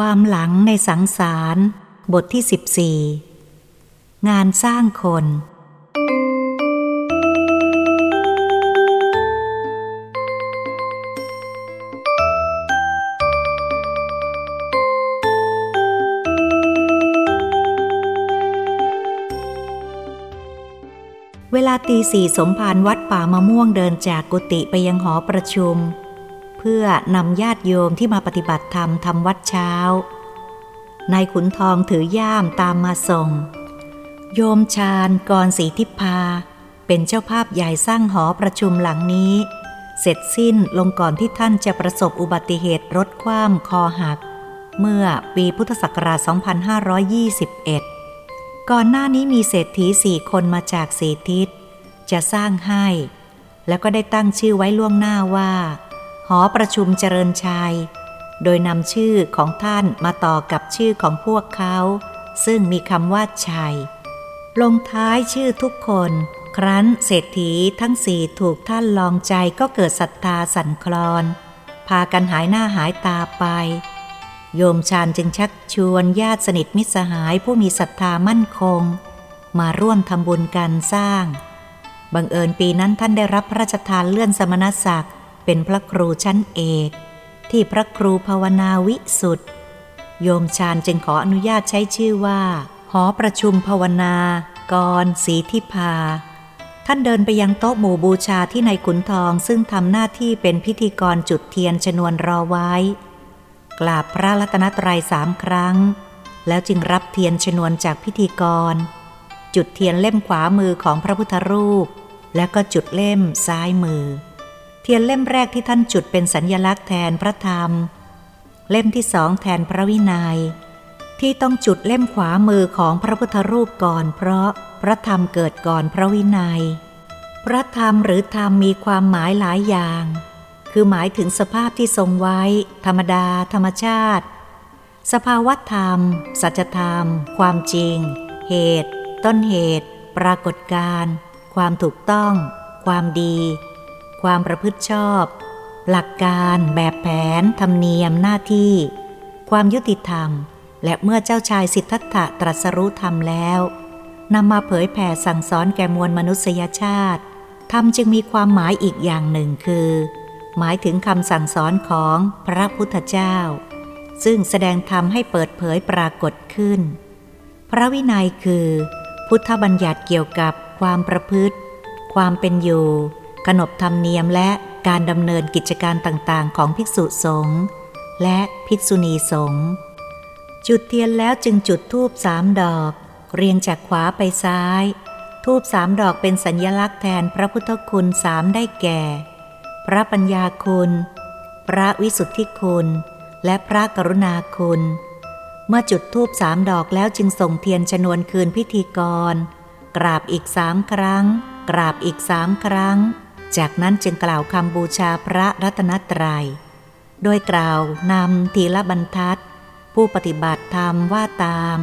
ความหลังในสังสาร บทที่ 14 งานสร้างคน เวลาตีสี่สมภารวัดป่ามะม่วงเดินจากกุฏิไปยังหอประชุม พื่อนำญาติโยมที่มาปฏิบัติธรรมทำวัดเช้านายขุนทองถือย่ามตามมาส่ง โยมชาญกรศรีทิพา เป็นเจ้าภาพใหญ่สร้างหอประชุมหลังนี้ เสร็จสิ้นลงก่อนที่ท่านจะประสบอุบัติเหตุรถคว่ำคอหัก เมื่อปีพุทธศักราช 2521 ก่อนหน้านี้มีเศรษฐีสี่คนมาจากสีทิศจะสร้างให้ แล้วก็ได้ตั้งชื่อไว้ล่วงหน้าว่า หอประชุมเจริญชัย โดยนำชื่อของท่านมาต่อกับชื่อของพวกเขา ซึ่งมีคำว่าชัย ลงท้ายชื่อทุกคน ครั้นเศรษฐีทั้งสี่ถูกท่านลองใจก็เกิดศรัทธาสั่นคลอน พากันหายหน้าหายตาไป โยมชาญจึงชักชวนญาติสนิทมิตรสหายผู้มีศรัทธามั่นคง มาร่วมทำบุญกันสร้าง บังเอิญปีนั้นท่านได้รับพระราชทานเลื่อนสมณศักดิ์ เป็นพระครูชั้นเอก ที่พระครูภาวนาวิสุทธ์โยมชาญจึงขออนุญาตใช้ชื่อว่า หอประชุมภาวนากรศรีทิพา ท่านเดินไปยังโต๊ะหมู่บูชาที่ในขุนทองซึ่งทำหน้าที่เป็นพิธีกรจุดเทียนชนวนรอไว้ กราบพระรัตนตรัยสามครั้ง แล้วจึงรับเทียนชนวนจากพิธีกร จุดเทียนเล่มขวามือของพระพุทธรูป และก็จุดเล่มซ้ายมือ เทียนเล่มแรกที่ท่านจุดเป็นสัญญลักษณ์แทนพระธรรม เล่มที่สองแทนพระวินยัย ที่ต้องจุดเล่มขวามือของพระพุทธรูปก่อน เพราะพระธรรมเกิดก่อนพระวินยัย พระธรรมหรือธรรมมีความหมายหลายอย่าง คือหมายถึงสภาพที่ทรงไว้ ธรรมดา ธรรมชาติ สภาวธรรม สัจธรรม ความจริง เหตุ ต้นเหตุ ปรากฏการ ความถูกต้อง ความดี ความประพฤติชอบ หลักการแบบแผน ธรรมเนียมหน้าที่ ความยุติธรรม และเมื่อเจ้าชายสิทธัตถะตรัสรู้ธรรมแล้วนำมาเผยแผ่สั่งสอนแก่มวลมนุษยชาติธรรมจึงมีความหมายอีกอย่างหนึ่งคือ หมายถึงคำสั่งสอนของพระพุทธเจ้า ซึ่งแสดงธรรมให้เปิดเผยปรากฏขึ้น พระวินัยคือ พุทธบัญญัติเกี่ยวกับความประพฤติ ความเป็นอยู่ ขนบธรรมเนียมและการดำเนินกิจการต่างๆ ของภิกษุสงฆ์และภิกษุณีสงฆ์จุดเทียนแล้วจึงจุดทูบสามดอก เรียงจากขวาไปซ้าย ทูบสามดอกเป็นสัญญลักษณ์แทนพระพุทธคุณสามได้แก่ พระปัญญาคุณ พระวิสุทธิคุณ และพระกรุณาคุณ เมื่อจุดทูบสามดอกแล้วจึงส่งเทียนชนวนคืนพิธีกร กราบอีกสามครั้ง กราบอีกสามครั้ง จากนั้นจึงกล่าวคำบูชาพระรัตนตรยัย โดยกล่าวนำทีละบรรทัด ผู้ปฏิบัติธรรมว่าตาม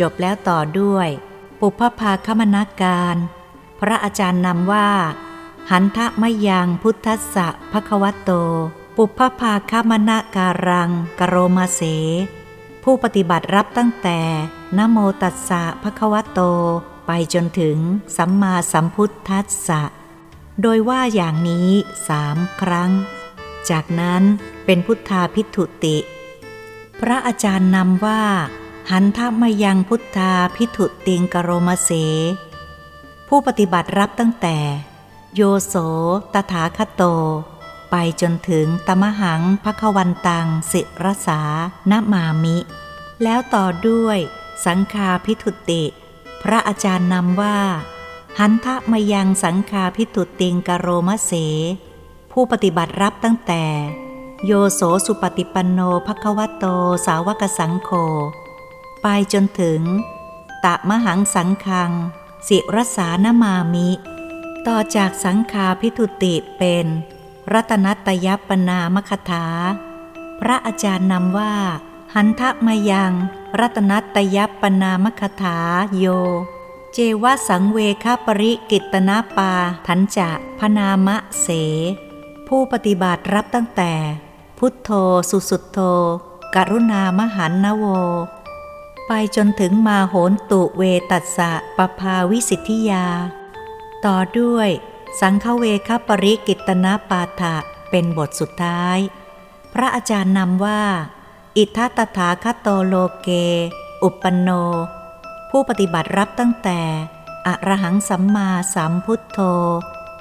จบแล้วต่อด้วย ปุพพาคมนาการ พระอาจารย์นำว่า หันทะมยังพุทธะภควโต ปุพพาคมนาการังกโรมาเส ผู้ปฏิบัติรับตั้งแต่นโมตัสสะภควโต ไปจนถึงสัมมาสัมพุทธัสสะ โดยว่าอย่างนี้สามครั้ง จากนั้นเป็นพุทธาพิถุติ พระอาจารย์นำว่า หันทัมายังพุทธาพิถุติงกโรมเส ผู้ปฏิบัติรับตั้งแต่ โยโสตถาคโต ไปจนถึงตมหังพระวันตังสิรสานมามิ แล้วต่อด้วยสังคาพิถุติ พระอาจารย์นำว่า หันทะมายังสังคาพิตุติงกโรมะเส ผู้ปฏิบัติรับตั้งแต่ โยโสสุปฏิปันโนภควโตสาวกสังโฆไปจนถึง ตะมหังสังคัง สิรสานมามิ ต่อจากสังคาพิทุติเป็น รัตนัตยัปนามคถา พระอาจารย์นำว่า หันทะมายัง รัตนัตยัปนามคถาโย เจวสังเวคปริกิตนาปาทันจะพนามะเส ผู้ปฏิบัติรับตั้งแต่ พุทโธสุสุโธกรุณามหันนโว ไปจนถึงมาโหนตุเวตัสะปภาวิสิทธิยา ต่อด้วย สังฆเวคปริกิตนาปาฐะเป็นบทสุดท้าย พระอาจารย์นำว่า อิทัตถาคโตโลเก อุปนโน ผู้ปฏิบัติรับตั้งแต่ อรหังสัมมาสัมพุทโธ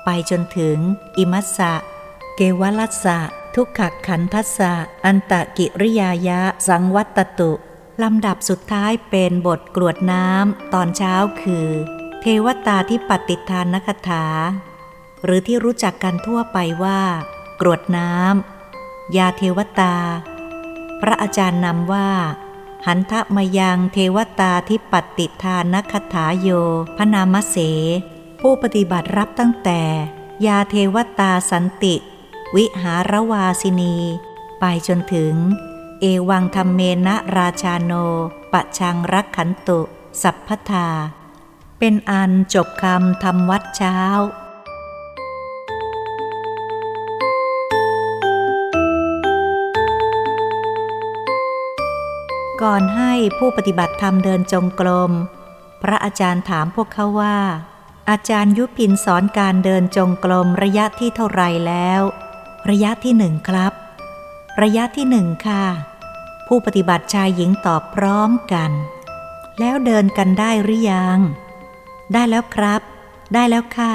ไปจนถึง อิมัสสะ เกวลัสสะ ทุกขขันทัสสะ อันตะกิริยายะ สังวัตตุ ลำดับสุดท้ายเป็นบทกรวดน้ำตอนเช้าคือ เทวตาที่ปฏิทานนคถา หรือที่รู้จักกันทั่วไปว่า กรวดน้ำยาเทวตา พระอาจารย์นำว่า หันทะมายังเทวตาที่ปฏิทานนคถาโย พนามเส ผู้ปฏิบัติรับตั้งแต่ ยาเทวตาสันติ วิหารวาสินี ไปจนถึง เอวังธรรมเมนะราชาโน ปะชังรักขันตุ สัพพทา เป็นอันจบคำทำวัดเช้า ก่อนให้ผู้ปฏิบัติธรรมเดินจงกรม พระอาจารย์ถามพวกเขาว่า อาจารย์ยุพินสอนการเดินจงกรมระยะที่เท่าไรแล้ว ระยะที่หนึ่งครับ ระยะที่หนึ่งค่ะ ผู้ปฏิบัติชายหญิงตอบพร้อมกัน แล้วเดินกันได้หรือยัง ได้แล้วครับ ได้แล้วค่ะ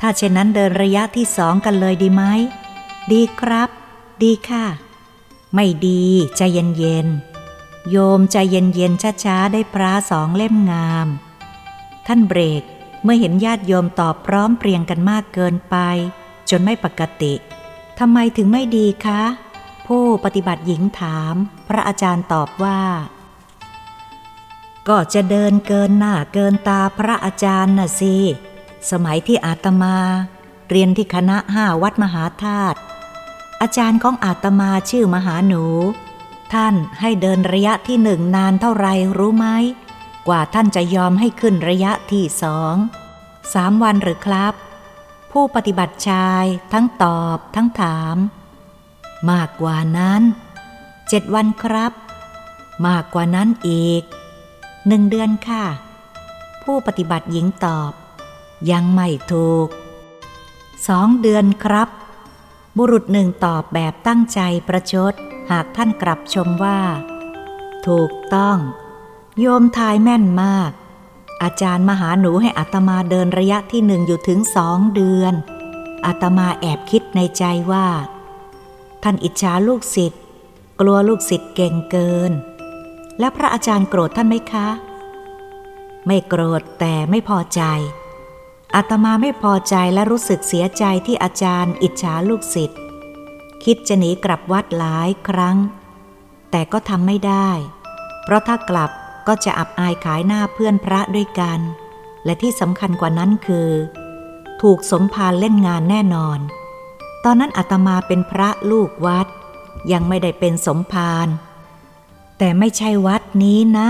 ถ้าเช่นนั้นเดินระยะที่สองกันเลยดีไหม ดีครับ ดีค่ะ ไม่ดีใจเย็นๆ โยมใจเย็นๆช้าๆได้พระสองเล่มงาม ท่านเบรกเมื่อเห็นญาติโยมตอบพร้อมเพรียงกันมากเกินไป จนไม่ปกติทำไมถึงไม่ดีคะ ผู้ปฏิบัติหญิงถาม พระอาจารย์ตอบว่า ก็จะเดินเกินหน้าเกินตาพระอาจารย์น่ะสิสมัยที่อาตมา เรียนที่คณะห้าวัดมหาธาตุอาจารย์ของอาตมาชื่อมหาหนู ท่านให้เดินระยะที่หนึ่งนานเท่าไรรู้ไหม กว่าท่านจะยอมให้ขึ้นระยะที่สองสามวันหรือครับ ผู้ปฏิบัติชายทั้งตอบทั้งถาม มากกว่านั้นเจ็ดวันครับ มากกว่านั้นอีกหนึ่งเดือนค่ะ ผู้ปฏิบัติหญิงตอบ ยังไม่ถูกสองเดือนครับ บุรุษหนึ่งตอบแบบตั้งใจประชด หากท่านกลับชมว่า ถูกต้อง โยมทายแม่นมาก อาจารย์มหาหนูให้อัตมาเดินระยะที่หนึ่งอยู่ถึงสองเดือนอาตมาแอบคิดในใจว่า ท่านอิจฉาลูกศิษย์กลัวลูกศิษย์เก่งเกิน และพระอาจารย์โกรธท่านไหมคะ ไม่โกรธแต่ไม่พอใจอาตมาไม่พอใจและรู้สึกเสียใจที่อาจารย์อิจฉาลูกศิษย์ คิดจะหนีกลับวัดหลายครั้ง แต่ก็ทำไม่ได้ เพราะถ้ากลับก็จะอับอายขายหน้าเพื่อนพระด้วยกัน และที่สำคัญกว่านั้นคือ ถูกสมภารเล่นงานแน่นอน ตอนนั้นอาตมาเป็นพระลูกวัด ยังไม่ได้เป็นสมภารแต่ไม่ใช่วัดนี้นะ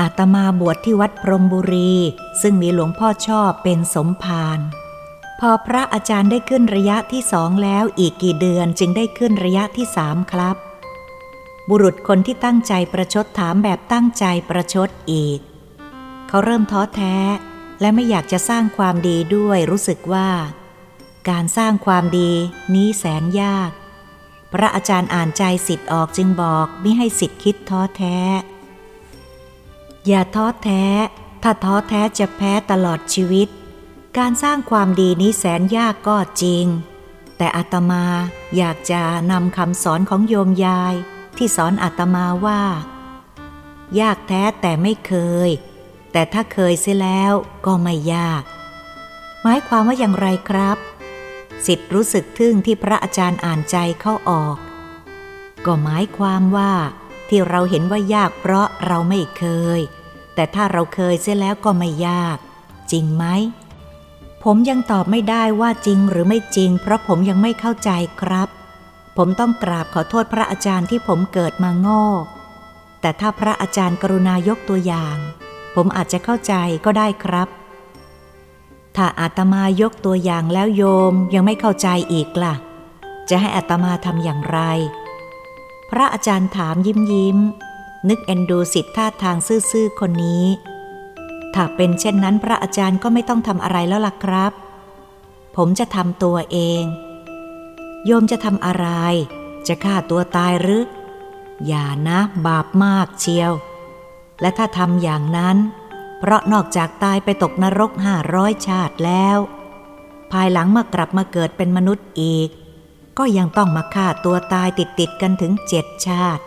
อาตมาบวชที่วัดพรมบุรี ซึ่งมีหลวงพ่อชอบเป็นสมภาร พอพระอาจารย์ได้ขึ้นระยะที่สองแล้วอีกกี่เดือนจึงได้ขึ้นระยะที่สามครับ บุรุษคนที่ตั้งใจประชดถามแบบตั้งใจประชดอีก เขาเริ่มท้อแท้ และไม่อยากจะสร้างความดีด้วยรู้สึกว่า การสร้างความดีนี้แสนยาก พระอาจารย์อ่านใจสิทธิ์ออกจึงบอกไม่ให้สิทธิ์คิดท้อแท้ อย่าท้อแท้ ถ้าท้อแท้จะแพ้ตลอดชีวิต การสร้างความดีนี้แสนยากก็จริง แต่อาตมาอยากจะนำคำสอนของโยมยายที่สอนอาตมาว่า ยากแท้แต่ไม่เคย แต่ถ้าเคยเสียแล้วก็ไม่ยาก หมายความว่าอย่างไรครับสิทธิ์รู้สึกทึ่งที่พระอาจารย์อ่านใจเข้าออก ก็หมายความว่า ที่เราเห็นว่ายากเพราะเราไม่เคย แต่ถ้าเราเคยเสียแล้วก็ไม่ยาก จริงไหม ผมยังตอบไม่ได้ว่าจริงหรือไม่จริง เพราะผมยังไม่เข้าใจครับ ผมต้องกราบขอโทษพระอาจารย์ที่ผมเกิดมาโง่แต่ถ้าพระอาจารย์กรุณายกตัวอย่าง ผมอาจจะเข้าใจก็ได้ครับ ถ้าอาตมายกตัวอย่างแล้วโยมยังไม่เข้าใจอีกล่ะ จะให้อาตมาทำอย่างไร พระอาจารย์ถามยิ้มยิ้ม นึกเอ็นดูสิทธิท่าทางซื่อๆคนนี้ ถ้าเป็นเช่นนั้นพระอาจารย์ก็ไม่ต้องทำอะไรแล้วล่ะครับ ผมจะทำตัวเอง โยมจะทำอะไร จะฆ่าตัวตายหรือ อย่านะ บาปมากเชียว และถ้าทำอย่างนั้น เพราะนอกจากตายไปตกนรกห้าร้อยชาติแล้ว ภายหลังมากลับมาเกิดเป็นมนุษย์อีก ก็ยังต้องมาฆ่าตัวตายติดติดกันถึงเจ็ดชาติ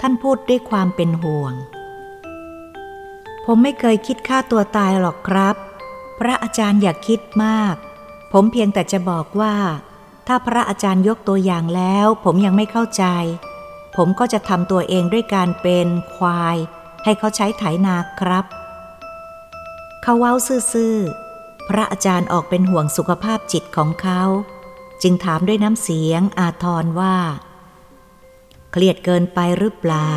ท่านพูดด้วยความเป็นห่วง ผมไม่เคยคิดฆ่าตัวตายหรอกครับ พระอาจารย์อย่าคิดมาก ผมเพียงแต่จะบอกว่า ถ้าพระอาจารย์ยกตัวอย่างแล้ว ผมยังไม่เข้าใจ ผมก็จะทำตัวเองด้วยการเป็นควาย ให้เขาใช้ไถนาครับ เขาเว้าซื่อๆพระอาจารย์ออกเป็นห่วงสุขภาพจิตของเขา จึงถามด้วยน้ำเสียงอาทรว่า เครียดเกินไปหรือเปล่า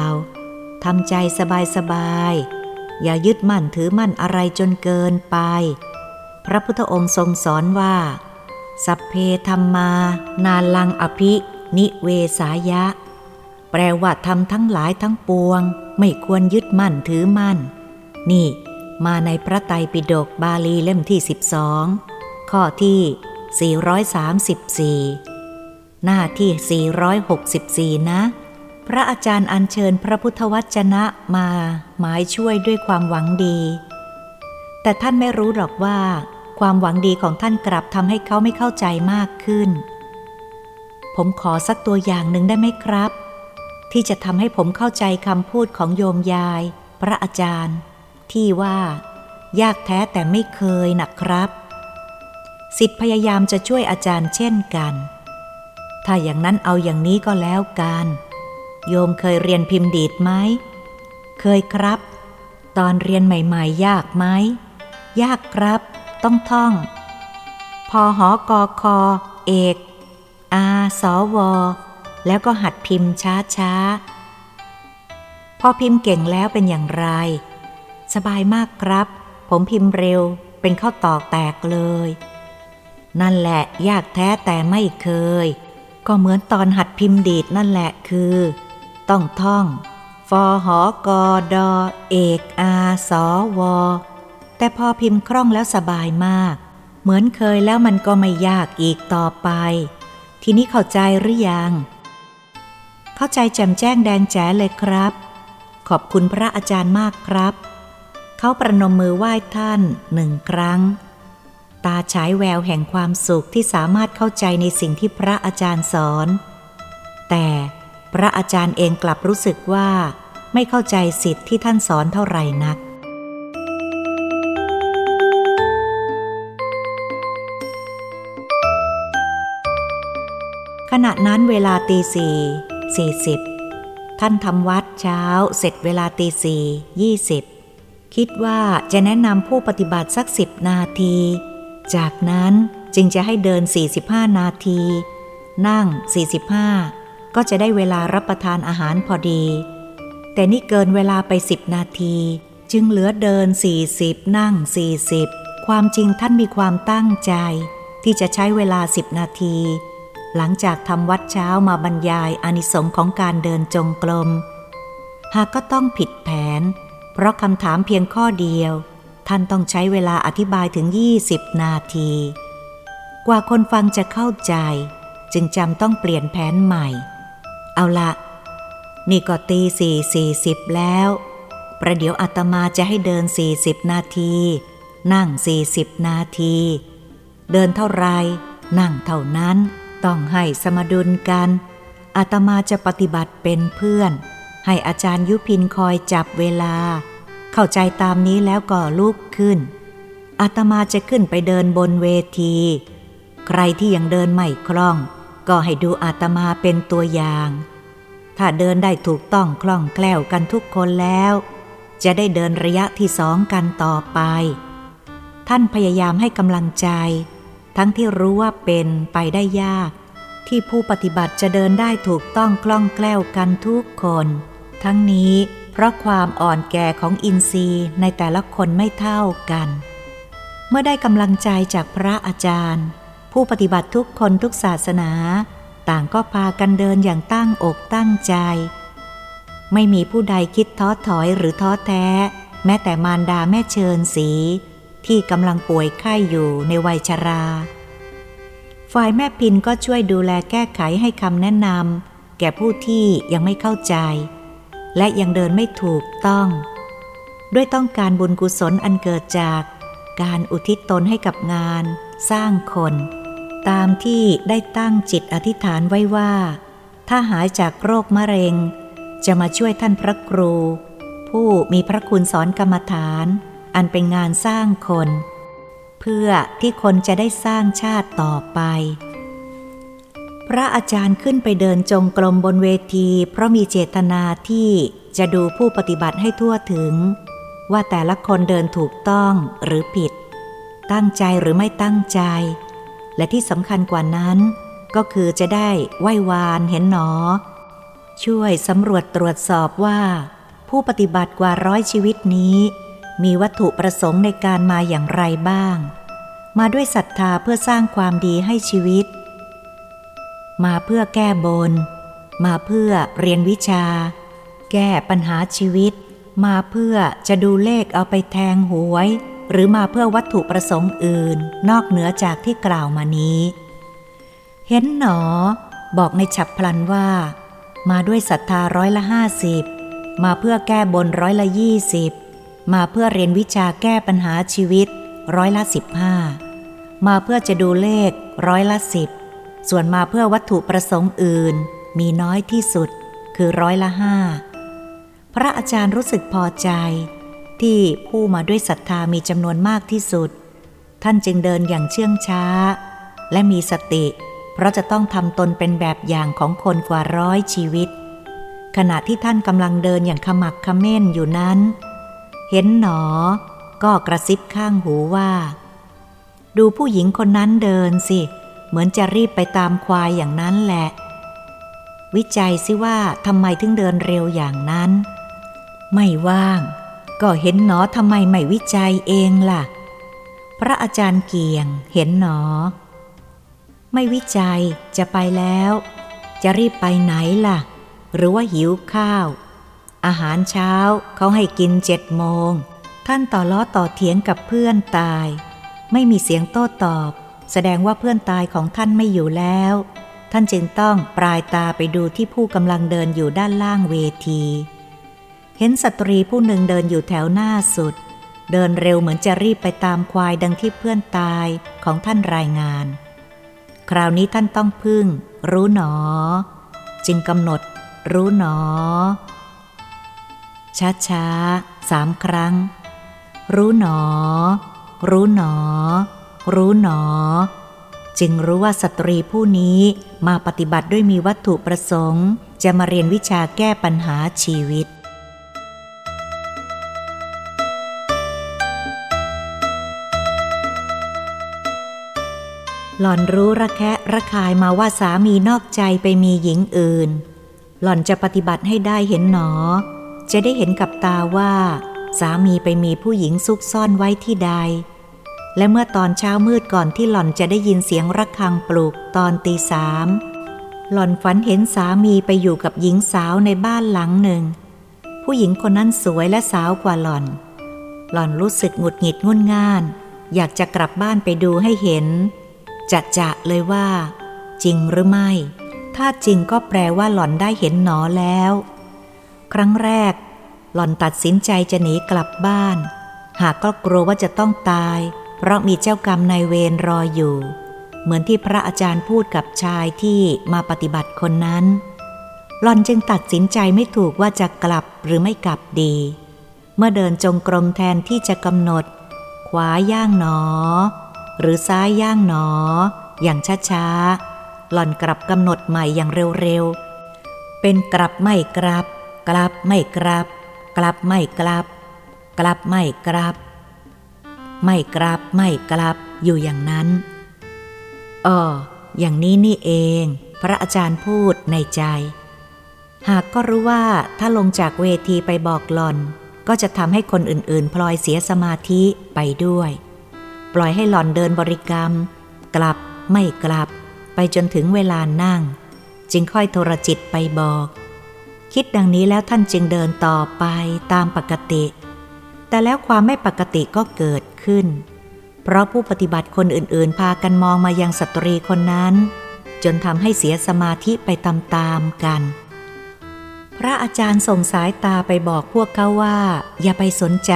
ทำใจสบายสบาย อย่ายึดมั่นถือมั่นอะไรจนเกินไป พระพุทธองค์ทรงสอนว่า สัพเพธรรมา นาลังอภิ นิเวสายะ แปลว่าทำทั้งหลายทั้งปวง ไม่ควรยึดมั่นถือมั่น นี่ มาในพระไตรปิฎกบาลีเล่มที่ 12 ข้อที่ 434 หน้าที่ 464 นะ พระอาจารย์อัญเชิญพระพุทธวจนะมาหมายช่วยด้วยความหวังดี แต่ท่านไม่รู้หรอกว่า ความหวังดีของท่านกลับทำให้เขาไม่เข้าใจมากขึ้น ผมขอสักตัวอย่างหนึ่งได้ไหมครับ ที่จะทำให้ผมเข้าใจคำพูดของโยมยาย พระอาจารย์ ที่ว่า ยากแท้แต่ไม่เคยนะครับสิทธิ์พยายามจะช่วยอาจารย์เช่นกัน ถ้าอย่างนั้นเอาอย่างนี้ก็แล้วกัน โยมเคยเรียนพิมพ์ดีดไหม เคยครับ ตอนเรียนใหม่ๆ ยากไหม ยากครับ ต้องท่อง พอหอกอคอ เอก อาสวแล้วก็หัดพิมพ์ช้าๆ พอพิมพ์เก่งแล้วเป็นอย่างไร สบายมากครับ ผมพิมพ์เร็ว เป็นข้าตอกแตกเลย นั่นแหละ ยากแท้แต่ไม่เคย ก็เหมือนตอนหัดพิมพ์ดีดนั่นแหละคือ ต้องท่อง ฟอหอกอดอเอกอาสอวอ แต่พอพิมพ์คล่องแล้วสบายมาก เหมือนเคยแล้วมันก็ไม่ยากอีกต่อไป ทีนี้เข้าใจหรือยัง เข้าใจแจ่มแจ้งแดงแจ๋เลยครับ ขอบคุณพระอาจารย์มากครับ เขาประนมมือไหว้ท่านหนึ่งครั้ง ตาฉายแววแห่งความสุขที่สามารถเข้าใจในสิ่งที่พระอาจารย์สอน แต่ พระอาจารย์เองกลับรู้สึกว่า ไม่เข้าใจสิทธิ์ที่ท่านสอนเท่าไหร่นัก ขณะนั้นเวลาตีสี่สี่สิบท่านทำวัดเช้าเสร็จเวลาตีสี่ยี่สิบคิดว่าจะแนะนำผู้ปฏิบัติสักสิบนาที จากนั้นจึงจะให้เดิน 45 นาที นั่ง 45 ก็จะได้เวลารับประทานอาหารพอดี แต่นี่เกินเวลาไป10นาที จึงเหลือเดิน 40 นั่ง 40 ความจริงท่านมีความตั้งใจ ที่จะใช้เวลา10นาที หลังจากทำวัดเช้ามาบรรยายอนิสงค์ของการเดินจงกรมหากก็ต้องผิดแผน เพราะคำถามเพียงข้อเดียว ท่านต้องใช้เวลาอธิบายถึง 20 นาที กว่าคนฟังจะเข้าใจ จึงจำต้องเปลี่ยนแผนใหม่ เอาละนี่ก็ตีสี่สี่สิบแล้ว ประเดี๋ยวอาตมาจะให้เดินสี่สิบนาที นั่งสี่สิบนาที เดินเท่าไร นั่งเท่านั้น ต้องให้สมดุลกัน อาตมาจะปฏิบัติเป็นเพื่อน ให้อาจารย์ยุพินคอยจับเวลา เข้าใจตามนี้แล้วก็ลุกขึ้น อาตมาจะขึ้นไปเดินบนเวที ใครที่ยังเดินไม่คล่อง ก็ให้ดูอาตมาเป็นตัวอย่าง ถ้าเดินได้ถูกต้องคล่องแคล่วกันทุกคนแล้ว จะได้เดินระยะที่สองกันต่อไป ท่านพยายามให้กำลังใจ ทั้งที่รู้ว่าเป็นไปได้ยาก ที่ผู้ปฏิบัติจะเดินได้ถูกต้องคล่องแคล่วกันทุกคน ทั้งนี้เพราะความอ่อนแก่ของอินทรีย์ในแต่ละคนไม่เท่ากัน เมื่อได้กำลังใจจากพระอาจารย์ ผู้ปฏิบัติทุกคนทุกศาสนา ต่างก็พากันเดินอย่างตั้งอกตั้งใจ ไม่มีผู้ใดคิดท้อถอยหรือท้อแท้ แม้แต่มารดาแม่เชิญสี ที่กำลังป่วยไข้อยู่ในวัยชรา ฝ่ายแม่พินก็ช่วยดูแลแก้ไขให้คำแนะนำแก่ผู้ที่ยังไม่เข้าใจ และยังเดินไม่ถูกต้อง ด้วยต้องการบุญกุศลอันเกิดจากการอุทิศตนให้กับงานสร้างคน ตามที่ได้ตั้งจิตอธิษฐานไว้ว่า ถ้าหายจากโรคมะเร็ง จะมาช่วยท่านพระครู ผู้มีพระคุณสอนกรรมฐาน อันเป็นงานสร้างคน เพื่อที่คนจะได้สร้างชาติต่อไป พระอาจารย์ขึ้นไปเดินจงกรมบนเวที เพราะมีเจตนาที่จะดูผู้ปฏิบัติให้ทั่วถึง ว่าแต่ละคนเดินถูกต้องหรือผิด ตั้งใจหรือไม่ตั้งใจ และที่สำคัญกว่านั้น ก็คือจะได้ไหว้วานเห็นหนอ ช่วยสำรวจตรวจสอบว่า ผู้ปฏิบัติกว่าร้อยชีวิตนี้ มีวัตถุประสงค์ในการมาอย่างไรบ้าง มาด้วยศรัทธาเพื่อสร้างความดีให้ชีวิต มาเพื่อแก้บน มาเพื่อเรียนวิชา แก้ปัญหาชีวิต มาเพื่อจะดูเลขเอาไปแทงหวย หรือมาเพื่อวัตถุประสงค์อื่น นอกเหนือจากที่กล่าวมานี้ เห็นหนอ บอกในฉับพลันว่า มาด้วยศรัทธาร้อยละห้าสิบมาเพื่อแก้บนร้อยละยี่สิบมาเพื่อเรียนวิชาแก้ปัญหาชีวิตร้อยละสิบห้ามาเพื่อจะดูเลขร้อยละสิบส่วนมาเพื่อวัตถุประสงค์อื่น มีน้อยที่สุด คือร้อยละห้าพระอาจารย์รู้สึกพอใจ ที่ผู้มาด้วยศรัทธามีจำนวนมากที่สุด ท่านจึงเดินอย่างเชื่องช้า และมีสติ เพราะจะต้องทำตนเป็นแบบอย่างของคนกว่าร้อยชีวิต ขณะที่ท่านกำลังเดินอย่างขมักขม้นอยู่นั้น เห็นหนอ ก็กระซิบข้างหูว่า ดูผู้หญิงคนนั้นเดินสิ เหมือนจะรีบไปตามควายอย่างนั้นแหละ วิจัยสิว่าทำไมถึงเดินเร็วอย่างนั้น ไม่ว่าง ก็เห็นหนอทำไมไม่วิจัยเองล่ะ พระอาจารย์เกียง เห็นหนอ ไม่วิจัยจะไปแล้ว จะรีบไปไหนล่ะ หรือว่าหิวข้าว อาหารเช้าเขาให้กินเจ็ดโมง ท่านต่อล้อต่อเถียงกับเพื่อนตาย ไม่มีเสียงโต้ตอบ แสดงว่าเพื่อนตายของท่านไม่อยู่แล้ว ท่านจึงต้องปลายตาไปดูที่ผู้กำลังเดินอยู่ด้านล่างเวที เห็นสตรีผู้หนึ่งเดินอยู่แถวหน้าสุด เดินเร็วเหมือนจะรีบไปตามควายดังที่เพื่อนตายของท่านรายงาน คราวนี้ท่านต้องพึ่ง รู้หนอ จึงกำหนด รู้หนอ ช้าช้าสามครั้ง รู้หนอ รู้หนอ รู้หนอ จึงรู้ว่าสตรีผู้นี้มาปฏิบัติด้วยมีวัตถุประสงค์ จะมาเรียนวิชาแก้ปัญหาชีวิต หล่อนรู้ระแคะระคายมาว่าสามีนอกใจไปมีหญิงอื่น หล่อนจะปฏิบัติให้ได้เห็นหนอ จะได้เห็นกับตาว่า สามีไปมีผู้หญิงซุกซ่อนไว้ที่ใด และเมื่อตอนเช้ามืดก่อนที่หล่อนจะได้ยินเสียงระฆังปลุกตอนตีสามหล่อนฝันเห็นสามีไปอยู่กับหญิงสาวในบ้านหลังหนึ่ง ผู้หญิงคนนั้นสวยและสาวกว่าหล่อน หล่อนรู้สึกหงุดหงิดงุนง่าน อยากจะกลับบ้านไปดูให้เห็น จะจะเลยว่า จริงหรือไม่ ถ้าจริงก็แปลว่าหล่อนได้เห็นหนอแล้ว ครั้งแรก หล่อนตัดสินใจจะหนีกลับบ้าน หากก็กลัวว่าจะต้องตาย เพราะมีเจ้ากรรมนายเวรรออยู่ เหมือนที่พระอาจารย์พูดกับชายที่มาปฏิบัติคนนั้น หล่อนจึงตัดสินใจไม่ถูกว่าจะกลับหรือไม่กลับดี เมื่อเดินจงกรมแทนที่จะกำหนด ขวาย่างหนอ หรือซ้ายย่างหนอ อย่างช้าๆ หล่อนกลับกำหนดใหม่อย่างเร็วๆ เป็นกลับไม่กลับ กลับไม่กลับ กลับไม่กลับ กลับไม่กลับ ไม่กลับไม่กลับอยู่อย่างนั้นอ๋ออย่างนี้นี่เอง พระอาจารย์พูดในใจ หากก็รู้ว่าถ้าลงจากเวทีไปบอกหล่อน ก็จะทำให้คนอื่นๆ พลอยเสียสมาธิไปด้วย ปล่อยให้หล่อนเดินบริกรรม กลับไม่กลับ ไปจนถึงเวลานั่ง จึงค่อยโทรจิตไปบอก คิดดังนี้แล้วท่านจึงเดินต่อไปตามปกติ แต่แล้วความไม่ปกติก็เกิดขึ้น เพราะผู้ปฏิบัติคนอื่นๆ พากันมองมายังสตรีคนนั้น จนทำให้เสียสมาธิไปตามๆกัน พระอาจารย์ส่งสายตาไปบอกพวกเขาว่า อย่าไปสนใจ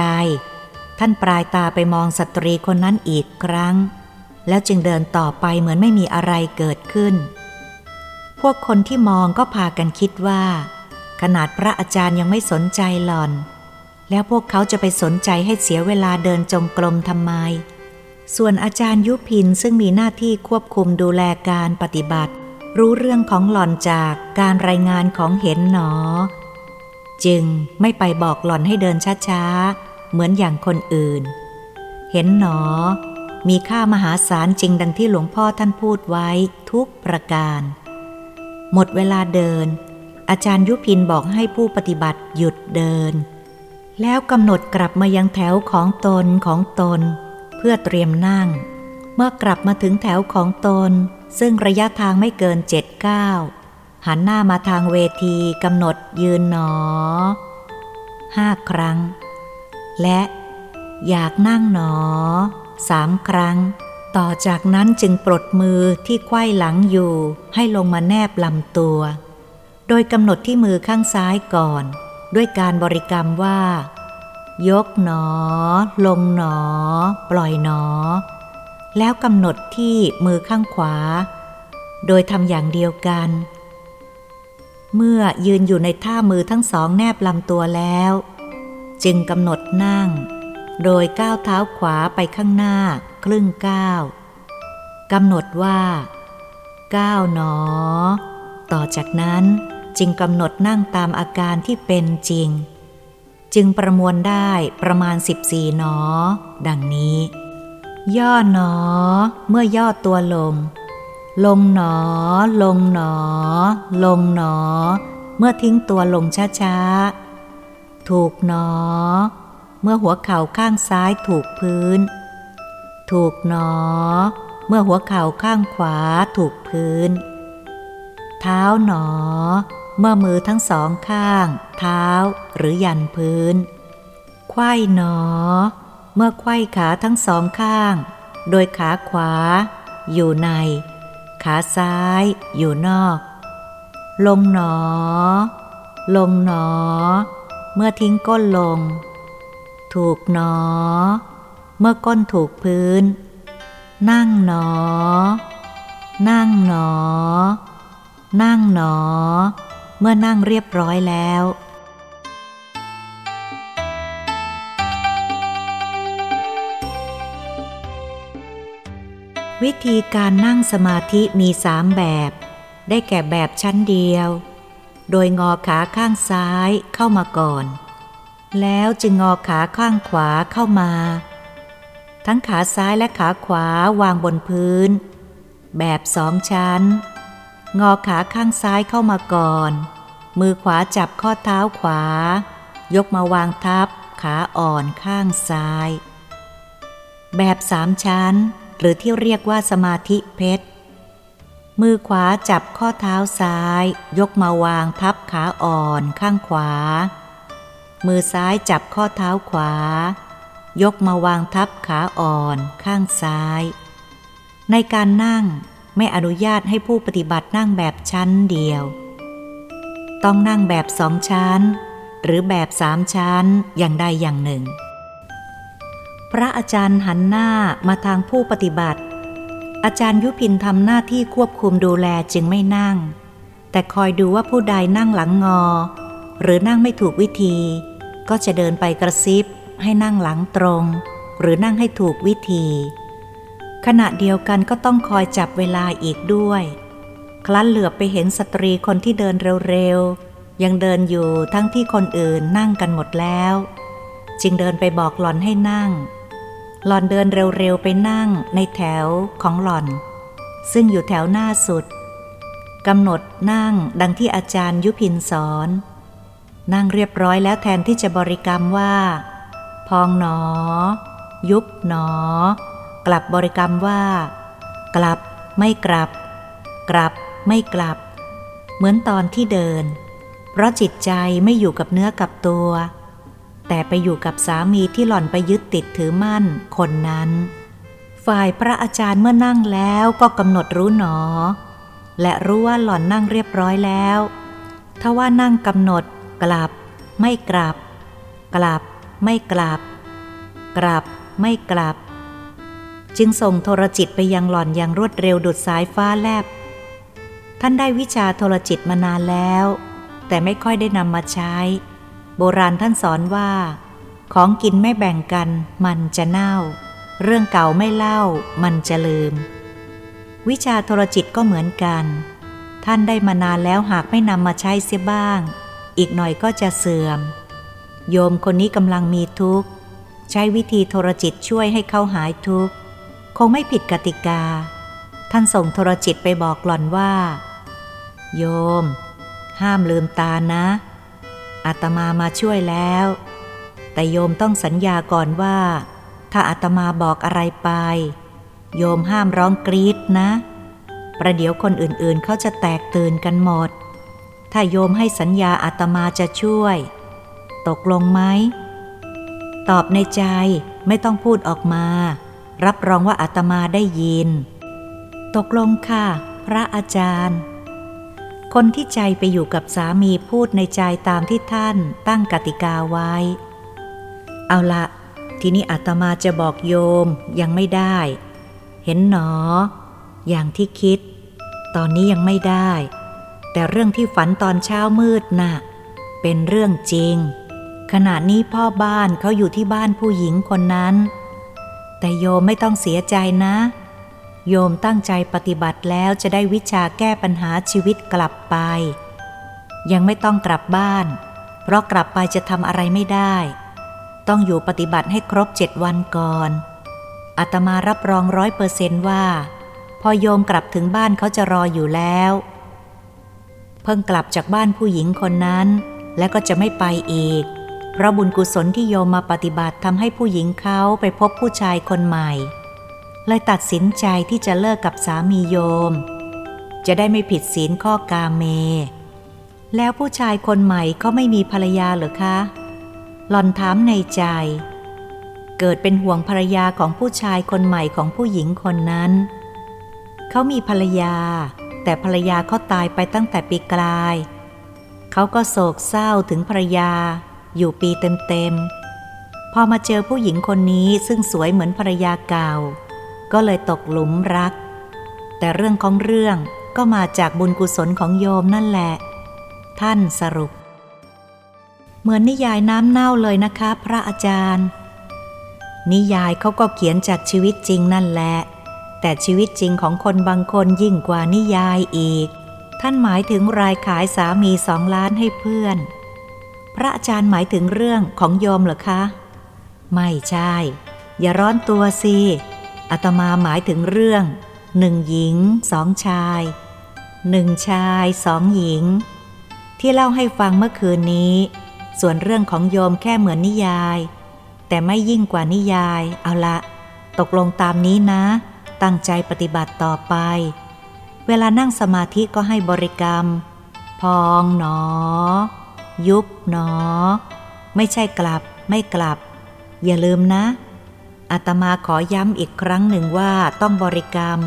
ท่านปลายตาไปมองสตรีคนนั้นอีกครั้ง แล้วจึงเดินต่อไปเหมือนไม่มีอะไรเกิดขึ้น พวกคนที่มองก็พากันคิดว่า ขนาดพระอาจารย์ยังไม่สนใจหล่อน แล้วพวกเขาจะไปสนใจให้เสียเวลาเดินจงกรมทำไม ส่วนอาจารย์ยุพินซึ่งมีหน้าที่ควบคุมดูแลการปฏิบัติ รู้เรื่องของหล่อนจากการรายงานของเห็นหนอ จึงไม่ไปบอกหล่อนให้เดินช้าๆ เหมือนอย่างคนอื่น เห็นหนอ มีค่ามหาศาลจริงดังที่หลวงพ่อท่านพูดไว้ทุกประการ หมดเวลาเดิน อาจารย์ยุพินบอกให้ผู้ปฏิบัติหยุดเดิน แล้วกำหนดกลับมายังแถวของตนของตน เพื่อเตรียมนั่ง เมื่อกลับมาถึงแถวของตน ซึ่งระยะทางไม่เกินเจ็ดเก้าหันหน้ามาทางเวทีกำหนดยืนหนอห้าครั้ง และอยากนั่งหนอสามครั้ง ต่อจากนั้นจึงปลดมือที่ไขว้หลังอยู่ให้ลงมาแนบลำตัว โดยกำหนดที่มือข้างซ้ายก่อน ด้วยการบริกรรมว่า ยกหนอ ลงหนอ ปล่อยหนอ แล้วกำหนดที่มือข้างขวา โดยทำอย่างเดียวกัน เมื่อยืนอยู่ในท่ามือทั้งสองแนบลำตัวแล้ว จึงกำหนดนั่ง โดยก้าวเท้าขวาไปข้างหน้าครึ่งก้าวกำหนดว่า ก้าวหนอ ต่อจากนั้นจึงกำหนดนั่งตามอาการที่เป็นจริง จึงประมวลได้ประมาณสิบสี่หนอ ดังนี้ ย่อหนอ เมื่อย่อตัวลง ลงหนอ ลงหนอ ลงหนอ เมื่อทิ้งตัวลงช้าๆ ถูกหนอ เมื่อหัวเข่าข้างซ้ายถูกพื้น ถูกหนอ เมื่อหัวเข่าข้างขวาถูกพื้น เท้าหนอ เมื่อมือทั้งสองข้าง เท้าหรือยันพื้นไขว้หนอ เมื่อไขว้ขาทั้งสองข้าง โดยขาขวา อยู่ใน ขาซ้าย อยู่นอก ลงหนอ ลงหนอ เมื่อทิ้งก้นลง ถูกหนอ เมื่อก้นถูกพื้น นั่งหนอ นั่งหนอ นั่งหนอ เมื่อนั่งเรียบร้อยแล้ววิธีการนั่งสมาธิมีสามแบบ ได้แก่แบบชั้นเดียว โดยงอขาข้างซ้ายเข้ามาก่อน แล้วจึงงอขาข้างขวาเข้ามา ทั้งขาซ้ายและขาขวาวางบนพื้น แบบสองชั้น งอขาข้างซ้ายเข้ามาก่อน มือขวาจับข้อเท้าขวา ยกมาวางทับขาอ่อนข้างซ้าย แบบสามชั้น หรือที่เรียกว่าสมาธิเพชร มือขวาจับข้อเท้าซ้าย ยกมาวางทับขาอ่อนข้างขวา มือซ้ายจับข้อเท้าขวา ยกมาวางทับขาอ่อนข้างซ้าย ในการนั่งไม่อนุญาตให้ผู้ปฏิบัตินั่งแบบชั้นเดียว ต้องนั่งแบบสองชั้น หรือแบบสามชั้นอย่างใดอย่างหนึ่ง พระอาจารย์หันหน้ามาทางผู้ปฏิบัติ อาจารย์ยุพินทำหน้าที่ควบคุมดูแลจึงไม่นั่ง แต่คอยดูว่าผู้ใดนั่งหลังงอ หรือนั่งไม่ถูกวิธี ก็จะเดินไปกระซิบ ให้นั่งหลังตรง หรือนั่งให้ถูกวิธี ขณะเดียวกันก็ต้องคอยจับเวลาอีกด้วย คลั้นเหลือไปเห็นสตรีคนที่เดินเร็วๆ ยังเดินอยู่ทั้งที่คนอื่นนั่งกันหมดแล้ว จึงเดินไปบอกหล่อนให้นั่ง หล่อนเดินเร็วๆไปนั่งในแถวของหล่อน ซึ่งอยู่แถวหน้าสุดกำหนดนั่งดังที่อาจารย์ยุพินสอน นั่งเรียบร้อยแล้วแทนที่จะบริกรรมว่า พองหนอ ยุบหนอ กลับบริกรรมว่า กลับไม่กลับ กลับไม่กลับ เหมือนตอนที่เดิน เพราะจิตใจไม่อยู่กับเนื้อกับตัว แต่ไปอยู่กับสามีที่หล่อนไปยึดติดถือมั่นคนนั้น ฝ่ายพระอาจารย์เมื่อนั่งแล้วก็กำหนดรู้หนอ และรู้ว่าหล่อนนั่งเรียบร้อยแล้วถ้าว่านั่งกำหนด กลับ ไม่กลับ กลับ ไม่กลับ กลับ ไม่กลับ จึงส่งโทรจิตไปยังหล่อนอย่างรวดเร็วดุดสายฟ้าแลบ ท่านได้วิชาโทรจิตมานานแล้ว แต่ไม่ค่อยได้นำมาใช้ โบราณท่านสอนว่า ของกินไม่แบ่งกัน มันจะเน่า เรื่องเก่าไม่เล่า มันจะลืม วิชาโทรจิตก็เหมือนกัน ท่านได้มานานแล้วหากไม่นำมาใช้เสียบ้าง อีกหน่อยก็จะเสื่อม โยมคนนี้กำลังมีทุกข์ ใช้วิธีโทรจิตช่วยให้เขาหายทุกข์ คงไม่ผิดกติกา ท่านส่งโทรจิตไปบอกหล่อนว่า โยม ห้ามลืมตานะ อาตมามาช่วยแล้ว แต่โยมต้องสัญญาก่อนว่า ถ้าอาตมาบอกอะไรไป โยมห้ามร้องกรีดนะ ประเดี๋ยวคนอื่นๆเขาจะแตกตื่นกันหมด ถ้าโยมให้สัญญาอาตมาจะช่วย ตกลงไหม ตอบในใจไม่ต้องพูดออกมา รับรองว่าอาตมาได้ยิน ตกลงค่ะ พระอาจารย์ คนที่ใจไปอยู่กับสามีพูดในใจตามที่ท่านตั้งกติกาไว้ เอาละทีนี้อาตมาจะบอกโยมยังไม่ได้ เห็นหนอ อย่างที่คิด ตอนนี้ยังไม่ได้ แต่เรื่องที่ฝันตอนเช้ามืดนะ่ะ เป็นเรื่องจริง ขณะนี้พ่อบ้านเขาอยู่ที่บ้านผู้หญิงคนนั้น แต่โยมไม่ต้องเสียใจนะ โยมตั้งใจปฏิบัติแล้วจะได้วิชาแก้ปัญหาชีวิตกลับไป ยังไม่ต้องกลับบ้าน เพราะกลับไปจะทำอะไรไม่ได้ ต้องอยู่ปฏิบัติให้ครบเจ็ดวันก่อนอาตมารับรองร้อยเปอร์เซนว่า พอโยมกลับถึงบ้านเขาจะรออยู่แล้ว เพิ่งกลับจากบ้านผู้หญิงคนนั้น และก็จะไม่ไปอีก เพราะบุญกุศลที่โยมมาปฏิบัติทำให้ผู้หญิงเขาไปพบผู้ชายคนใหม่ เลยตัดสินใจที่จะเลิกกับสามีโยม จะได้ไม่ผิดศีลข้อกาเม แล้วผู้ชายคนใหม่ก็ไม่มีภรรยาหรือคะ หล่อนถามในใจ เกิดเป็นห่วงภรรยาของผู้ชายคนใหม่ของผู้หญิงคนนั้น เขามีภรรยา แต่ภรรยาเขาตายไปตั้งแต่ปีกลาย เขาก็โศกเศร้าถึงภรรยา อยู่ปีเต็มๆพอมาเจอผู้หญิงคนนี้ซึ่งสวยเหมือนภรรยาเก่า ก็เลยตกหลุมรัก แต่เรื่องของเรื่องก็มาจากบุญกุศลของโยมนั่นแหละ ท่านสรุป เหมือนนิยายน้ำเน่าเลยนะคะ พระอาจารย์ นิยายเขาก็เขียนจากชีวิตจริงนั่นแหละ แต่ชีวิตจริงของคนบางคนยิ่งกว่านิยายอีก ท่านหมายถึงรายขายสามีสองล้านให้เพื่อน พระอาจารย์หมายถึงเรื่องของโยมเหรอคะ ไม่ใช่ อย่าร้อนตัวสิ อาตมาหมายถึงเรื่องหนึ่งหญิงสองชายหนึ่งชายสองหญิง ที่เล่าให้ฟังเมื่อคืนนี้ ส่วนเรื่องของโยมแค่เหมือนนิยาย แต่ไม่ยิ่งกว่านิยาย เอาละ ตกลงตามนี้นะ ตั้งใจปฏิบัติต่อไป เวลานั่งสมาธิก็ให้บริกรรม พองหนอ ยุบหนอ ไม่ใช่กลับไม่กลับ อย่าลืมนะ อาตมาขอย้ำอีกครั้งหนึ่งว่าต้องบริกรรม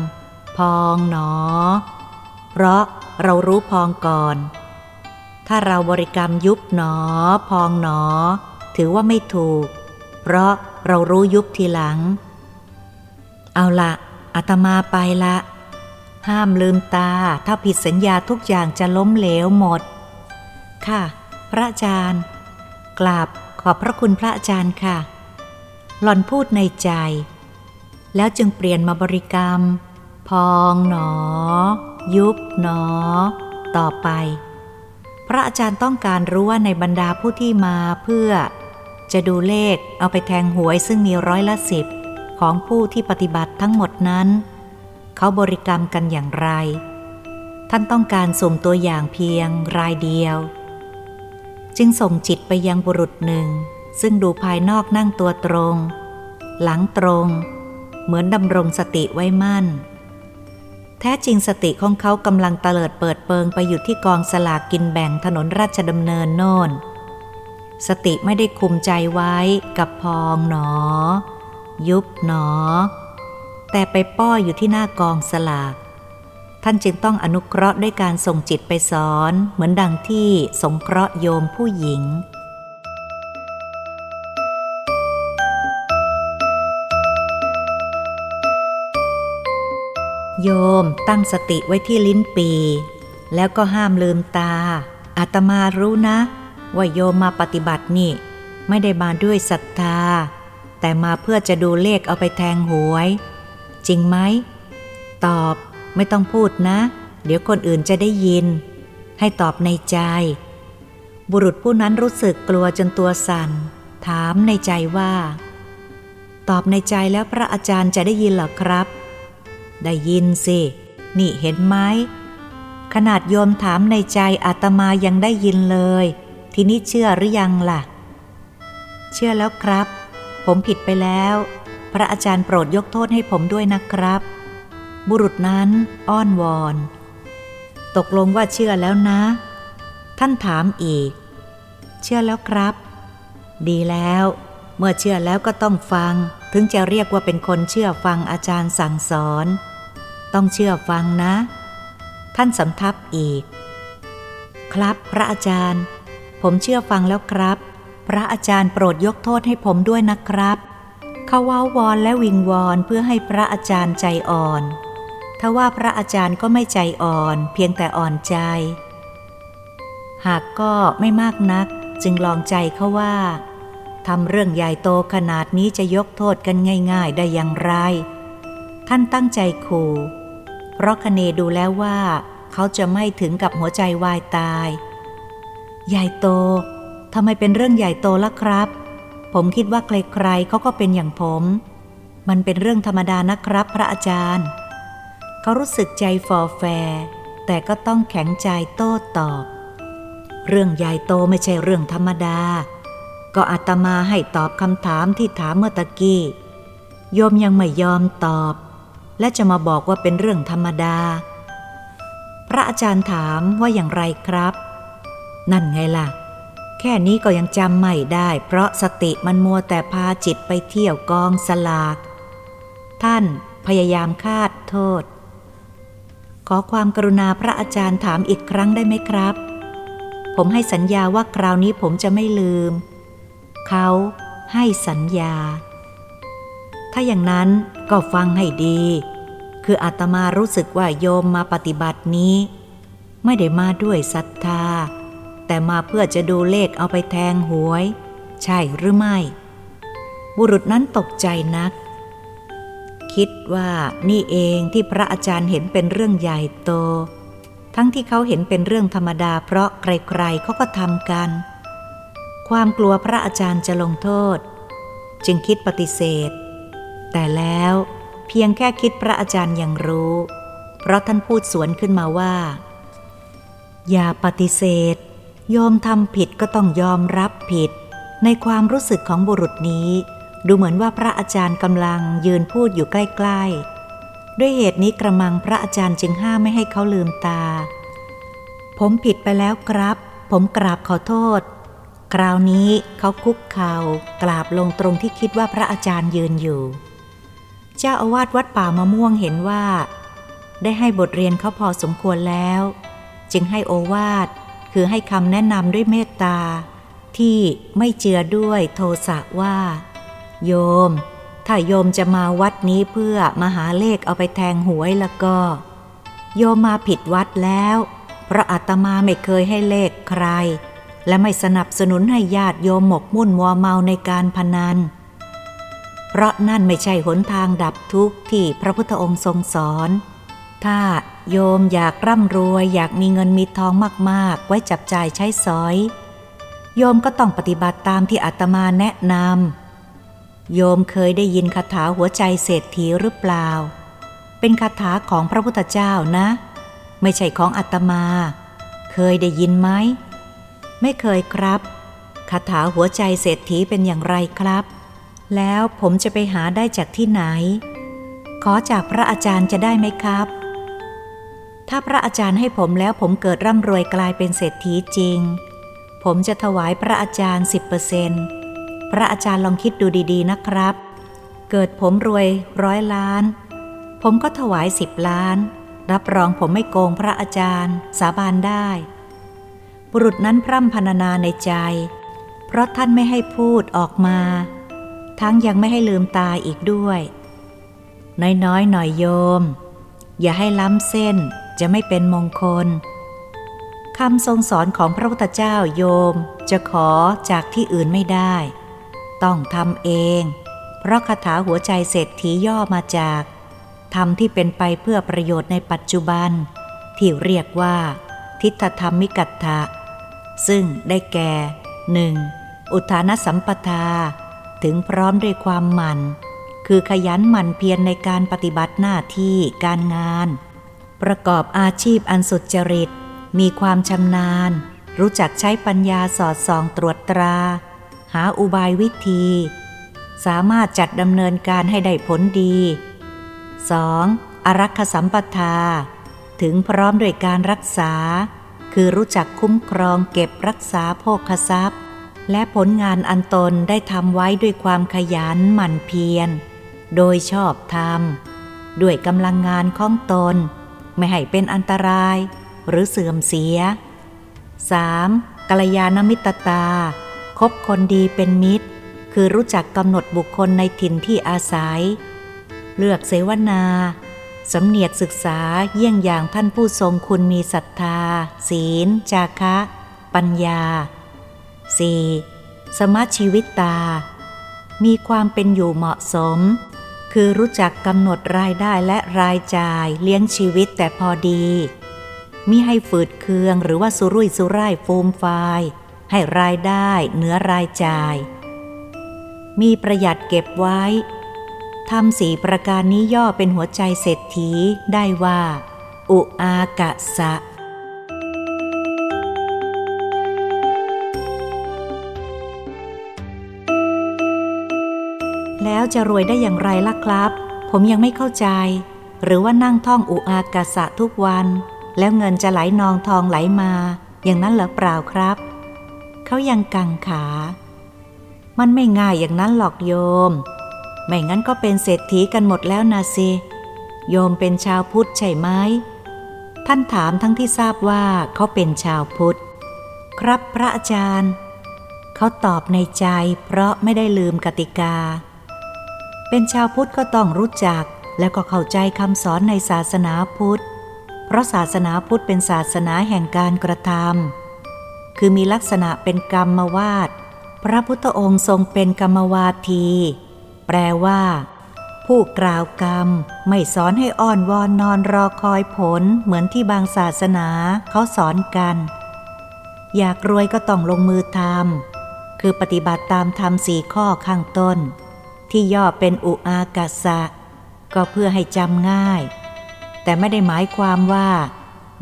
พองหนอ เพราะเรารู้พองก่อน ถ้าเราบริกรรมยุบหนอ พองหนอ ถือว่าไม่ถูก เพราะเรารู้ยุบทีหลัง เอาละอาตมาไปละ ห้ามลืมตาถ้าผิดสัญญาทุกอย่างจะล้มเหลวหมด ค่ะ พระอาจารย์ กราบขอบพระคุณพระอาจารย์ค่ะ หล่อนพูดในใจ แล้วจึงเปลี่ยนมาบริกรรม พองหนอ ยุบหนอ ต่อไป พระอาจารย์ต้องการรู้ว่าในบรรดาผู้ที่มาเพื่อ จะดูเลขเอาไปแทงหวยซึ่งมีร้อยละสิบของผู้ที่ปฏิบัติทั้งหมดนั้น เขาบริกรรมกันอย่างไร ท่านต้องการส่งตัวอย่างเพียงรายเดียว จึงส่งจิตไปยังบุรุษหนึ่ง ซึ่งดูภายนอกนั่งตัวตรง หลังตรง เหมือนดำรงสติไว้มั่น แท้จริงสติของเขากำลังเตลิดเปิดเปิงไปอยู่ที่กองสลากกินแบ่งถนนราชดำเนินโน่น สติไม่ได้คุมใจไว้กับพองหนอ ยุบหนอ แต่ไปป้ออยู่ที่หน้ากองสลากท่านจึงต้องอนุเคราะห์ด้วยการส่งจิตไปสอน เหมือนดังที่สงเคราะห์โยมผู้หญิง โยมตั้งสติไว้ที่ลิ้นปี แล้วก็ห้ามลืมตา อาตมารู้นะ ว่าโยมมาปฏิบัตินี่ ไม่ได้มาด้วยศรัทธา แต่มาเพื่อจะดูเลขเอาไปแทงหวย จริงไหม ตอบไม่ต้องพูดนะ เดี๋ยวคนอื่นจะได้ยิน ให้ตอบในใจ บุรุษผู้นั้นรู้สึกกลัวจนตัวสัน่น ถามในใจว่า ตอบในใจแล้วพระอาจารย์จะได้ยินหรอครับ ได้ยินสิ นี่เห็นไหม ขนาดโยมถามในใจอาตมายังได้ยินเลย ทีนี้เชื่อหรือยังล่ะ เชื่อแล้วครับ ผมผิดไปแล้ว พระอาจารย์โปรดยกโทษให้ผมด้วยนะครับ บุรุษนั้นอ้อนวอน ตกลงว่าเชื่อแล้วนะ ท่านถามอีก เชื่อแล้วครับ ดีแล้ว เมื่อเชื่อแล้วก็ต้องฟังถึงจะเรียกว่าเป็นคนเชื่อฟังอาจารย์สั่งสอน ต้องเชื่อฟังนะ ท่านสำทับอีก ครับพระอาจารย์ ผมเชื่อฟังแล้วครับ พระอาจารย์โปรดยกโทษให้ผมด้วยนะครับเขาว้าวอนและวิงวอนเพื่อให้พระอาจารย์ใจอ่อนทว่าพระอาจารย์ก็ไม่ใจอ่อนเพียงแต่อ่อนใจ หากก็ไม่มากนักจึงลองใจเขาว่าทำเรื่องใหญ่โตขนาดนี้จะยกโทษกันง่าย ๆ ได้อย่างไร ท่านตั้งใจขู่ เพราะคเนดูแล้วว่า เขาจะไม่ถึงกับหัวใจวายตาย ใหญ่โตทำไมเป็นเรื่องใหญ่โตล่ะครับ ผมคิดว่าใครๆเขาก็เป็นอย่างผม มันเป็นเรื่องธรรมดานะครับ พระอาจารย์ เขารู้สึกใจฟอแฟ แต่ก็ต้องแข็งใจโต้ตอบ เรื่องใหญ่โตไม่ใช่เรื่องธรรมดา ก็อาตมาให้ตอบคำถามที่ถามเมื่อตะกี้โยมยังไม่ยอมตอบ และจะมาบอกว่าเป็นเรื่องธรรมดา พระอาจารย์ถามว่าอย่างไรครับ นั่นไงล่ะ แค่นี้ก็ยังจำไม่ได้ เพราะสติมันมัวแต่พาจิตไปเที่ยวกองสลาก ท่านพยายามคาดโทษ ขอความกรุณาพระอาจารย์ถามอีกครั้งได้ไหมครับ ผมให้สัญญาว่าคราวนี้ผมจะไม่ลืม เขาให้สัญญา ถ้าอย่างนั้นก็ฟังให้ดี คืออาตมารู้สึกว่าโยมมาปฏิบัตินี้ ไม่ได้มาด้วยศรัทธา แต่มาเพื่อจะดูเลขเอาไปแทงหวย ใช่หรือไม่ บุรุษนั้นตกใจนัก คิดว่านี่เองที่พระอาจารย์เห็นเป็นเรื่องใหญ่โต ทั้งที่เขาเห็นเป็นเรื่องธรรมดา เพราะใครๆเขาก็ทำกัน ความกลัวพระอาจารย์จะลงโทษ จึงคิดปฏิเสธ แต่แล้วเพียงแค่คิดพระอาจารย์ยังรู้ เพราะท่านพูดสวนขึ้นมาว่า อย่าปฏิเสธ ยอมทำผิดก็ต้องยอมรับผิด ในความรู้สึกของบุรุษนี้ ดูเหมือนว่าพระอาจารย์กำลังยืนพูดอยู่ใกล้ ๆ ด้วยเหตุนี้กระมังพระอาจารย์จึงห้ามไม่ให้เขาลืมตา ผมผิดไปแล้วครับ ผมกราบขอโทษ คราวนี้เขาคุกเขา่ากราบลงตรงที่คิดว่าพระอาจารย์ยืนอยู่ เจ้าอาวาสวัดป่ามะม่วงเห็นว่า ได้ให้บทเรียนเขาพอสมควรแล้ว จึงให้โอวาทคือให้คำแนะนำด้วยเมตตา ที่ไม่เจือด้วยโทสะว่า โยม ถ้าโยมจะมาวัดนี้เพื่อมาหาเลขเอาไปแทงหวยแล้วก็ โยมมาผิดวัดแล้ว เพราะอาตมาไม่เคยให้เลขใคร และไม่สนับสนุนให้ญาติโยมหมกมุ่นมัวเมาในการพนัน เพราะนั่นไม่ใช่หนทางดับทุกข์ที่พระพุทธองค์ทรงสอน ถ้าโยมอยากร่ำรวยอยากมีเงินมีทองมากๆ ไว้จับจ่ายใช้สอย โยมก็ต้องปฏิบัติตามที่อาตมาแนะนำโยมเคยได้ยินคาถาหัวใจเศรษฐีหรือเปล่า เป็นคาถาของพระพุทธเจ้านะ ไม่ใช่ของอาตมา เคยได้ยินไหม ไม่เคยครับคาถาหัวใจเศรษฐีเป็นอย่างไรครับ แล้วผมจะไปหาได้จากที่ไหน ขอจากพระอาจารย์จะได้ไหมครับ ถ้าพระอาจารย์ให้ผมแล้วผมเกิดร่ำรวยกลายเป็นเศรษฐีจริง ผมจะถวายพระอาจารย์สิบเปอร์เซนพระอาจารย์ลองคิดดูดีๆนะครับ เกิดผมรวยร้อยล้าน ผมก็ถวายสิบล้าน รับรองผมไม่โกงพระอาจารย์ สาบานได้ บุรุษนั้นพร่ำพรรณนาในใจ เพราะท่านไม่ให้พูดออกมา ทั้งยังไม่ให้ลืมตาอีกด้วย น้อยๆหน่อยโยม อย่าให้ล้ำเส้นจะไม่เป็นมงคลคำทรงสอนของพระพุทธเจ้าโยมจะขอจากที่อื่นไม่ได้ ต้องทำเอง เพราะคาถาหัวใจเศรษฐีย่อมาจากธรรมที่เป็นไปเพื่อประโยชน์ในปัจจุบัน ที่เรียกว่า ทิฏฐธรรมมิกัตถะซึ่งได้แก่หนึ่งอุทานสัมปทา ถึงพร้อมด้วยความหมั่นคือขยันหมั่นเพียรในการปฏิบัติหน้าที่การงาน ประกอบอาชีพอันสุจริต มีความชำนาญ รู้จักใช้ปัญญาสอดส่องตรวจตรา หาอุบายวิธี สามารถจัดดำเนินการให้ได้ผลดี 2. อรักขสัมปทา ถึงพร้อมด้วยการรักษา คือรู้จักคุ้มครองเก็บรักษาโภคทรัพย์ และผลงานอันตนได้ทำไว้ด้วยความขยันหมั่นเพียร โดยชอบธรรม ด้วยกำลังงานของตน ไม่ให้เป็นอันตราย หรือเสื่อมเสีย 3. กัลยาณมิตรตา คบคนดีเป็นมิตร คือรู้จักกำหนดบุคคลในถิ่นที่อาศัย เลือกเสวนา สำเนียกศึกษาเยี่ยงอย่างท่านผู้ทรงคุณมีศรัทธา ศีล จาคะ ปัญญา 4. สมาชีวิตตา มีความเป็นอยู่เหมาะสม คือรู้จักกำหนดรายได้และรายจ่ายเลี้ยงชีวิตแต่พอดีมิให้ฝืดเคืองหรือว่าสุรุ่ยสุร่ายฟูมฟาย ให้รายได้เหนือรายจ่าย มีประหยัดเก็บไว้ทำสีประการนี้ย่อเป็นหัวใจเศรษฐีได้ว่า อุอากะสะ จะรวยได้อย่างไรล่ะครับ ผมยังไม่เข้าใจ หรือว่านั่งท่องอุอากาสะทุกวัน แล้วเงินจะไหลนองทองไหลมา อย่างนั้นเหรอเปล่าครับ เขายังกังขา มันไม่ง่ายอย่างนั้นหรอกโยม ไม่งั้นก็เป็นเศรษฐีกันหมดแล้วนาสิโยมเป็นชาวพุทธใช่ไหมท่านถามทั้งที่ทราบว่าเขาเป็นชาวพุทธ ครับพระอาจารย์ เขาตอบในใจเพราะไม่ได้ลืมกติกา เป็นชาวพุทธก็ต้องรู้จักแล้วก็เข้าใจคำสอนในศาสนาพุทธ เพราะศาสนาพุทธเป็นศาสนาแห่งการกระทำคือมีลักษณะเป็นกรรมวาดพระพุทธองค์ทรงเป็นกรรมวาที แปลว่า ผู้กล่าวกรรม ไม่สอนให้อ้อนวอนนอนรอคอยผลเหมือนที่บางศาสนาเขาสอนกัน อยากรวยก็ต้องลงมือทำคือปฏิบัติตามธรรมสี่ข้อข้างต้น ที่ย่อเป็นอุอากาสะ ก็เพื่อให้จำง่าย แต่ไม่ได้หมายความว่า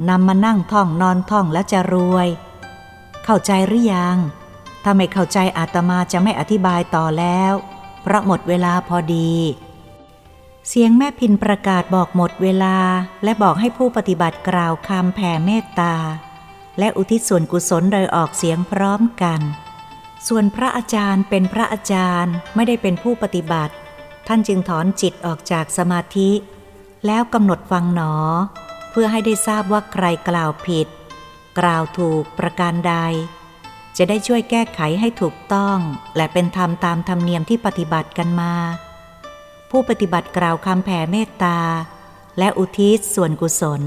นำมานั่งท่องนอนท่องแล้วจะรวย เข้าใจหรือยัง ถ้าไม่เข้าใจอาตมาจะไม่อธิบายต่อแล้ว เพราะหมดเวลาพอดี เสียงแม่พินประกาศบอกหมดเวลาและบอกให้ผู้ปฏิบัติกล่าวคำแผ่เมตตา และอุทิศส่วนกุศลโดยออกเสียงพร้อมกัน ส่วนพระอาจารย์เป็นพระอาจารย์ไม่ได้เป็นผู้ปฏิบัติ ท่านจึงถอนจิตออกจากสมาธิ แล้วกำหนดฟังหนอ เพื่อให้ได้ทราบว่าใครกล่าวผิด กล่าวถูกประการใด จะได้ช่วยแก้ไขให้ถูกต้อง และเป็นธรรมตามธรรมเนียมที่ปฏิบัติกันมา ผู้ปฏิบัติกล่าวคำแผ่เมตตา และอุทิศส่วนกุศล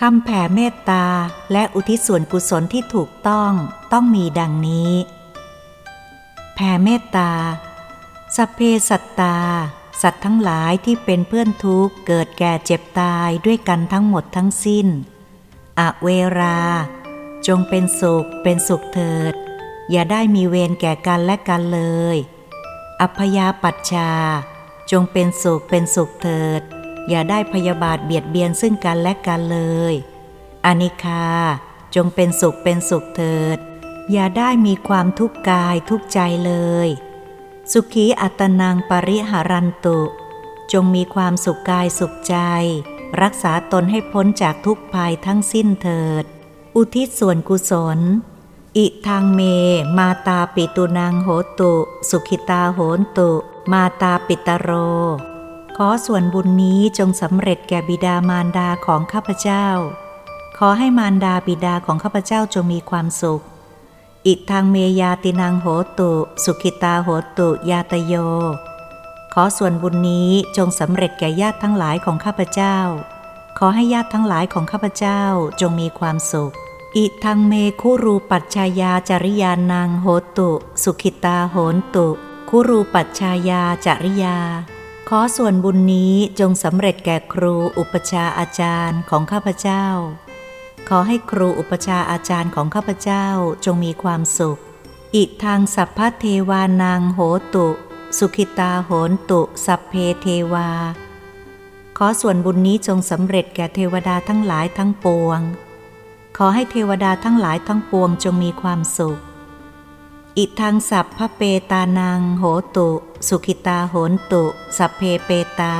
คำแผ่เมตตาและอุทิศส่วนกุศลที่ถูกต้องต้องมีดังนี้ ผ่เมตตา สัพเพสัตตา สัตว์ทั้งหลายที่เป็นเพื่อนทุกข์เกิดแก่เจ็บตายด้วยกันทั้งหมดทั้งสิ้น อเวรา จงเป็นสุขเป็นสุขเถิด อย่าได้มีเวรแก่กันและกันเลย อัพยาปัชชา จงเป็นสุขเป็นสุขเถิด อย่าได้พยาบาทเบียดเบียนซึ่งกันและกันเลย อนิคา จงเป็นสุขเป็นสุขเถิด อย่าได้มีความทุกข์กายทุกใจเลย สุขีอัตนังปริหารันตุ จงมีความสุขกายสุขใจ รักษาตนให้พ้นจากทุกภัยทั้งสิ้นเถิด อุทิศส่วนกุศล อิทางเม มาตาปิตุนางโหตุ สุขิตาโหนตุ มาตาปิตโร ขอส่วนบุญนี้จงสำเร็จแก่บิดามารดาของข้าพเจ้า ขอให้มารดาบิดาของข้าพเจ้าจงมีความสุข อิทางเมยาตินางโหตุ สุขิตาโหตุ ยาตโย ขอส่วนบุญนี้จงสำเร็จแก่ญาติทั้งหลายของข้าพเจ้า ขอให้ญาติทั้งหลายของข้าพเจ้าจงมีความสุข อิทังเมคุรูปัจชายาจริยานางโหตุ สุขิตาโหนตุ คุรูปัจชายาจริยา ขอส่วนบุญนี้จงสำเร็จแก่ครูอุปชาอาจารย์ของข้าพเจ้า ขอให้ครูอุปชาอาจารย์ของข้าพเจ้าจงมีความสุข อิทางสัพพเทวานางโหตุ สุขิตาโหนตุ สัพเพเทวา ขอส่วนบุญนี้จงสำเร็จแก่เทวดาทั้งหลายทั้งปวง ขอให้เทวดาทั้งหลายทั้งปวงจงมีความสุข อิทางสัพพเปตานังโหตุ สุขิตาโหนตุ สัพเพเปตา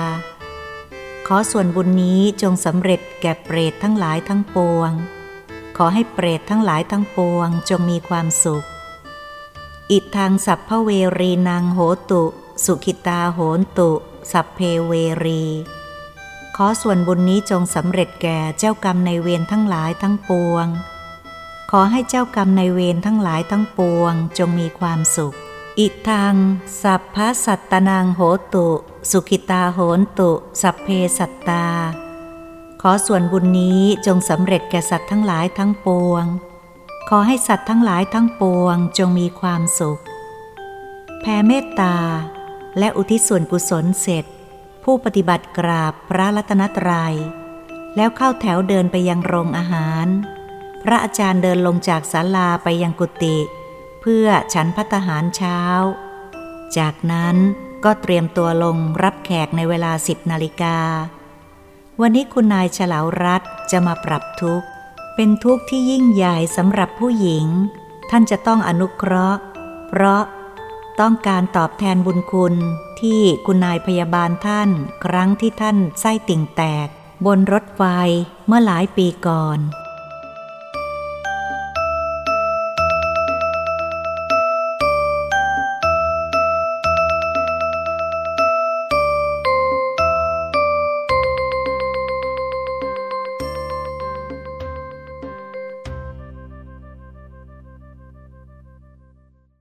อส่วนบุญนี้จงสำเร็จแก่เปรตทั้งหลายทั้งปวง ขอให้เปรตทั้งหลายทั้งปวงจงมีความสุข อิทางสัพพเวรีนางโหตุ สุขิตาโหนตุ สัพเพเวรี ขอส่วนบุญนี้จงสำเร็จแก่เจ้ากรรมในเวรทั้งหลายทั้งปวง ขอให้เจ้ากรรมในเวรทั้งหลายทั้งปวงจงมีความสุข อิทังสัพพสัตตนางโหตุ สุขิตาโหนตุ สัพเพสัตตา ขอส่วนบุญนี้จงสำเร็จแก่สัตว์ทั้งหลายทั้งปวง ขอให้สัตว์ทั้งหลายทั้งปวงจงมีความสุข แผ่เมตตา และอุทิศส่วนกุศลเสร็จ ผู้ปฏิบัติกราบพระรัตนตรยัย แล้วเข้าแถวเดินไปยังโรงอาหาร พระอาจารย์เดินลงจากศาลาไปยังกุฏิเพื่อฉันพัตหารเช้า จากนั้น ก็เตรียมตัวลงรับแขกในเวลาสิบนาฬิกา วันนี้คุณนายเฉลาวรัฐจะมาปรับทุกข์ เป็นทุกข์ที่ยิ่งใหญ่สำหรับผู้หญิง ท่านจะต้องอนุเคราะห์ เพราะต้องการตอบแทนบุญคุณที่คุณนายพยาบาลท่าน ครั้งที่ท่านไส้ติ่งแตก บนรถไฟเมื่อหลายปีก่อน